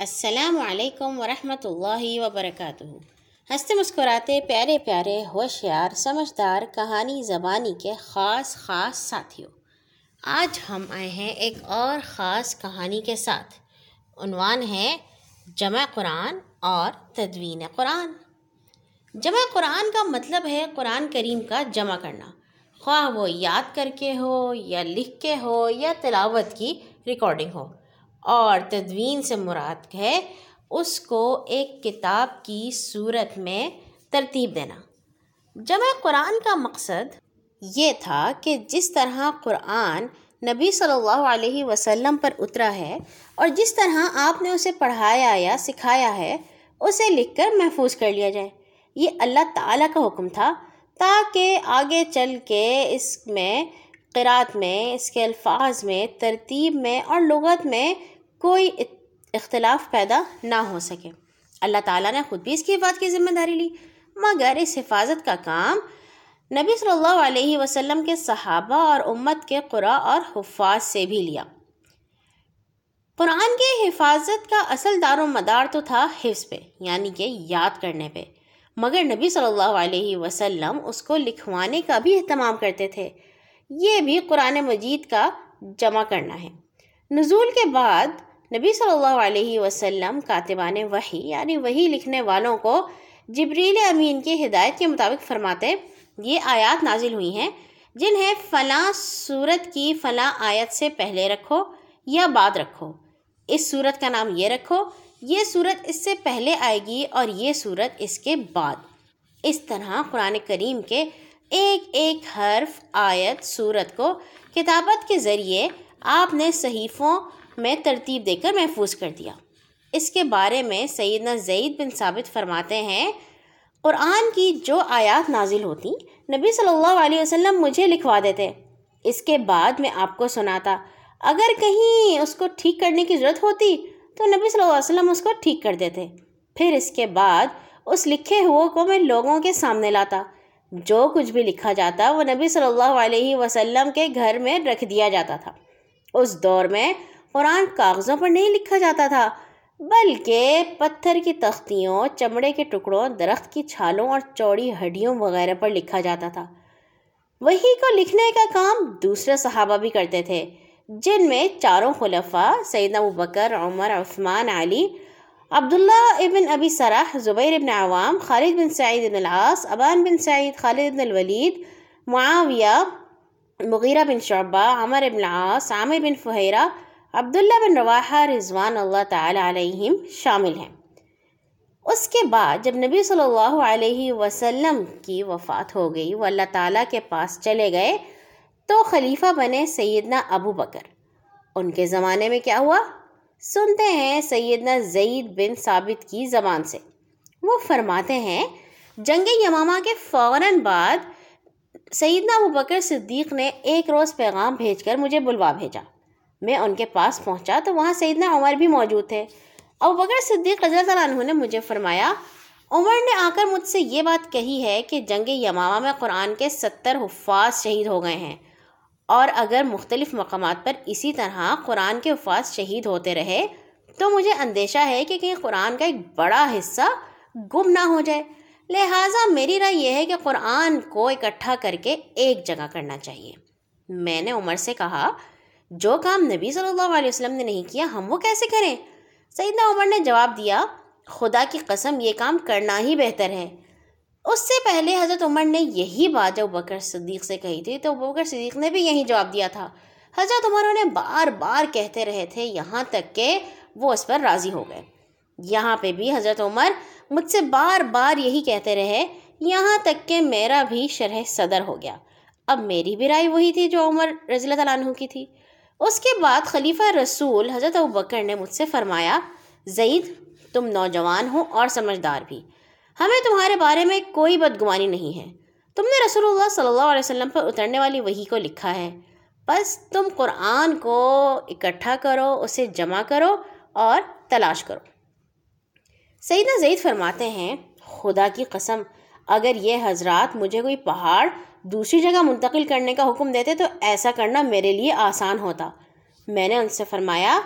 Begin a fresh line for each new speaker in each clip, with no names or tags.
السلام علیکم ورحمۃ اللہ وبرکاتہ۔ ہنستے مسکراتے پیارے پیارے ہوشیار سمجھدار کہانی زبانی کے خاص خاص ساتھیوں۔ آج ہم آئے ہیں ایک اور خاص کہانی کے ساتھ۔ عنوان ہے جمع قرآن اور تدوین قرآن۔ جمع قرآن کا مطلب ہے قرآن کریم کا جمع کرنا۔ خواہ وہ یاد کر کے ہو یا لکھ کے ہو یا تلاوت کی ریکارڈنگ ہو۔ اور تدوین سے مراد ہے اس کو ایک کتاب کی صورت میں ترتیب دینا۔ جمع قرآن کا مقصد یہ تھا کہ جس طرح قرآن نبی صلی اللہ علیہ وسلم پر اترا ہے اور جس طرح آپ نے اسے پڑھایا یا سکھایا ہے، اسے لکھ کر محفوظ کر لیا جائے۔ یہ اللہ تعالیٰ کا حکم تھا تاکہ آگے چل کے اس میں قرات میں، اس کے الفاظ میں، ترتیب میں اور لغت میں کوئی اختلاف پیدا نہ ہو سکے۔ اللہ تعالیٰ نے خود بھی اس کی حفاظت کی ذمہ داری لی۔ مگر اس حفاظت کا کام نبی صلی اللہ علیہ وسلم کے صحابہ اور امت کے قرآ اور حفاظ سے بھی لیا۔ قرآن کی حفاظت کا اصل دار و مدار تو تھا حفظ پہ یعنی کہ یاد کرنے پہ۔ مگر نبی صلی اللہ علیہ وسلم اس کو لکھوانے کا بھی اہتمام کرتے تھے۔ یہ بھی قرآن مجید کا جمع کرنا ہے۔ نزول کے بعد نبی صلی اللہ علیہ وسلم کاتبان وحی یعنی وہی لکھنے والوں کو جبریل امین کی ہدایت کے مطابق فرماتے یہ آیات نازل ہوئی ہیں۔ جنہیں فلاں صورت کی فلاں آیت سے پہلے رکھو یا بعد رکھو۔ اس صورت کا نام یہ رکھو، یہ صورت اس سے پہلے آئے گی اور یہ صورت اس کے بعد۔ اس طرح قرآن کریم کے ایک ایک حرف آیت صورت کو کتابت کے ذریعے آپ نے صحیفوں میں ترتیب دے کر محفوظ کر دیا۔ اس کے بارے میں سیدنا زید بن ثابت فرماتے ہیں، قرآن کی جو آیات نازل ہوتی، نبی صلی اللہ علیہ وسلم مجھے لکھوا دیتے۔ اس کے بعد میں آپ کو سناتا، اگر کہیں اس کو ٹھیک کرنے کی ضرورت ہوتی تو نبی صلی اللہ علیہ وسلم اس کو ٹھیک کر دیتے۔ پھر اس کے بعد اس لکھے ہوئے کو میں لوگوں کے سامنے لاتا۔ جو کچھ بھی لکھا جاتا وہ نبی صلی اللہ علیہ وسلم کے گھر میں رکھ دیا جاتا تھا۔ اس دور میں قرآن کاغذوں پر نہیں لکھا جاتا تھا، بلکہ پتھر کی تختیوں، چمڑے کے ٹکڑوں، درخت کی چھالوں اور چوڑی ہڈیوں وغیرہ پر لکھا جاتا تھا۔ وہی کو لکھنے کا کام دوسرے صحابہ بھی کرتے تھے، جن میں چاروں خلفاء، سیدنا ابو بکر، عمر، عثمان، علی عبداللہ ابن ابی سرح، زبیر ابن عوام، خالد بن سعید بن العاص، ابان بن سعید، خالد بن الولید، معاویہ، مغیرہ بن شعبہ، عمر ابن العاص، عامر بن فہیرہ، عبداللہ بن رواحہ رضوان اللہ تعالیٰ علیہم شامل ہیں۔ اس کے بعد جب نبی صلی اللہ علیہ وسلم کی وفات ہو گئی وہ اللہ تعالیٰ کے پاس چلے گئے تو خلیفہ بنے سیدنا ابو بکر۔ ان کے زمانے میں کیا ہوا؟ سنتے ہیں سیدنا زید بن ثابت کی زبان سے۔ وہ فرماتے ہیں، جنگ یمامہ کے فوراً بعد سیدنا ابو بکر صدیق نے ایک روز پیغام بھیج کر مجھے بلوا بھیجا۔ میں ان کے پاس پہنچا تو وہاں سیدنا عمر بھی موجود تھے۔ ابو بکر صدیق رضی اللہ عنہ نے مجھے فرمایا، عمر نے آ کر مجھ سے یہ بات کہی ہے کہ جنگ یمامہ میں قرآن کے ستر حفاظ شہید ہو گئے ہیں۔ اور اگر مختلف مقامات پر اسی طرح قرآن کے حفاظ شہید ہوتے رہے، تو مجھے اندیشہ ہے کہ کہیں قرآن کا ایک بڑا حصہ گم نہ ہو جائے۔ لہٰذا میری رائے یہ ہے کہ قرآن کو اکٹھا کر کے ایک جگہ کرنا چاہیے۔ میں نے عمر سے کہا، جو کام نبی صلی اللہ علیہ وسلم نے نہیں کیا، ہم وہ کیسے کریں؟ سیدنا عمر نے جواب دیا، خدا کی قسم یہ کام کرنا ہی بہتر ہے۔ اس سے پہلے حضرت عمر نے یہی بات جب بکر صدیق سے کہی تھی تو بکر صدیق نے بھی یہی جواب دیا تھا۔ حضرت عمر انہیں بار بار کہتے رہے تھے یہاں تک کہ وہ اس پر راضی ہو گئے۔ یہاا پہ بھی حضرت عمر مجھ سے بار بار یہی کہتے رہے، یہاں تک کہ میرا بھی شرح صدر ہو گیا۔ اب میری بھی رائے وہی تھی جو عمر رضی اللہ تعالیٰ عنہ کی تھی۔ اس کے بعد خلیفہ رسول حضرت بکر نے مجھ سے فرمایا، زید، تم نوجوان ہو اور سمجھدار بھی۔ ہمیں تمہارے بارے میں کوئی بدگمانی نہیں ہے۔ تم نے رسول اللہ صلی اللہ علیہ وسلم پر اترنے والی وہی کو لکھا ہے۔ بس تم قرآن کو اکٹھا کرو، اسے جمع کرو اور تلاش کرو۔ سیدہ زید فرماتے ہیں، خدا کی قسم، اگر یہ حضرات مجھے کوئی پہاڑ دوسری جگہ منتقل کرنے کا حکم دیتے تو ایسا کرنا میرے لیے آسان ہوتا۔ میں نے ان سے فرمایا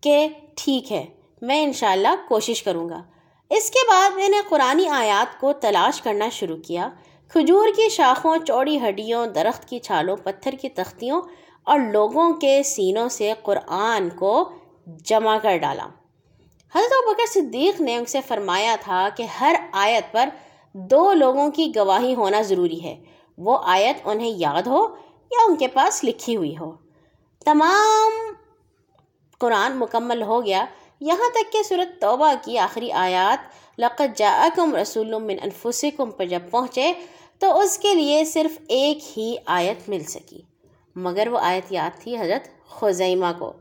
کہ ٹھیک ہے، میں انشاءاللہ کوشش کروں گا۔ اس کے بعد میں نے قرآن آیات کو تلاش کرنا شروع کیا۔ کھجور کی شاخوں، چوڑی ہڈیوں، درخت کی چھالوں، پتھر کی تختیوں اور لوگوں کے سینوں سے قرآن کو جمع کر ڈالا۔ حضرت بکر صدیق نے ان سے فرمایا تھا کہ ہر آیت پر دو لوگوں کی گواہی ہونا ضروری ہے۔ وہ آیت انہیں یاد ہو یا ان کے پاس لکھی ہوئی ہو۔ تمام قرآن مکمل ہو گیا۔ یہاں تک کہ صورت توبہ کی آخری آیات لقت جاءکم رسول من انفسکم پر جب پہنچے تو اس کے لیے صرف ایک ہی آیت مل سکی۔ مگر وہ آیت یاد تھی حضرت خزیمہ کو،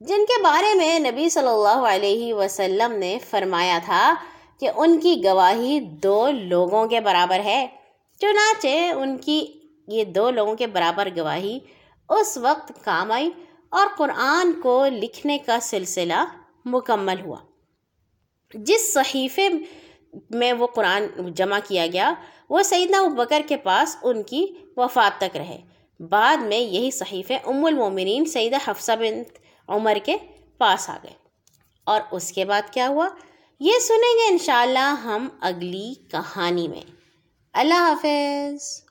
جن کے بارے میں نبی صلی اللہ علیہ وسلم نے فرمایا تھا کہ ان کی گواہی دو لوگوں کے برابر ہے۔ چنانچہ ان کی یہ دو لوگوں کے برابر گواہی اس وقت کام آئی اور قرآن کو لکھنے کا سلسلہ مکمل ہوا۔ جس صحیفے میں وہ قرآن جمع کیا گیا، وہ سیدنا بکر کے پاس ان کی وفات تک رہے۔ بعد میں یہی صحیفے ام المومنین سیدہ حفصہ بنت عمر کے پاس آ گئے۔ اور اس کے بعد کیا ہوا؟ یہ سنیں گے انشاءاللہ ہم اگلی کہانی میں۔ اللہ حافظ۔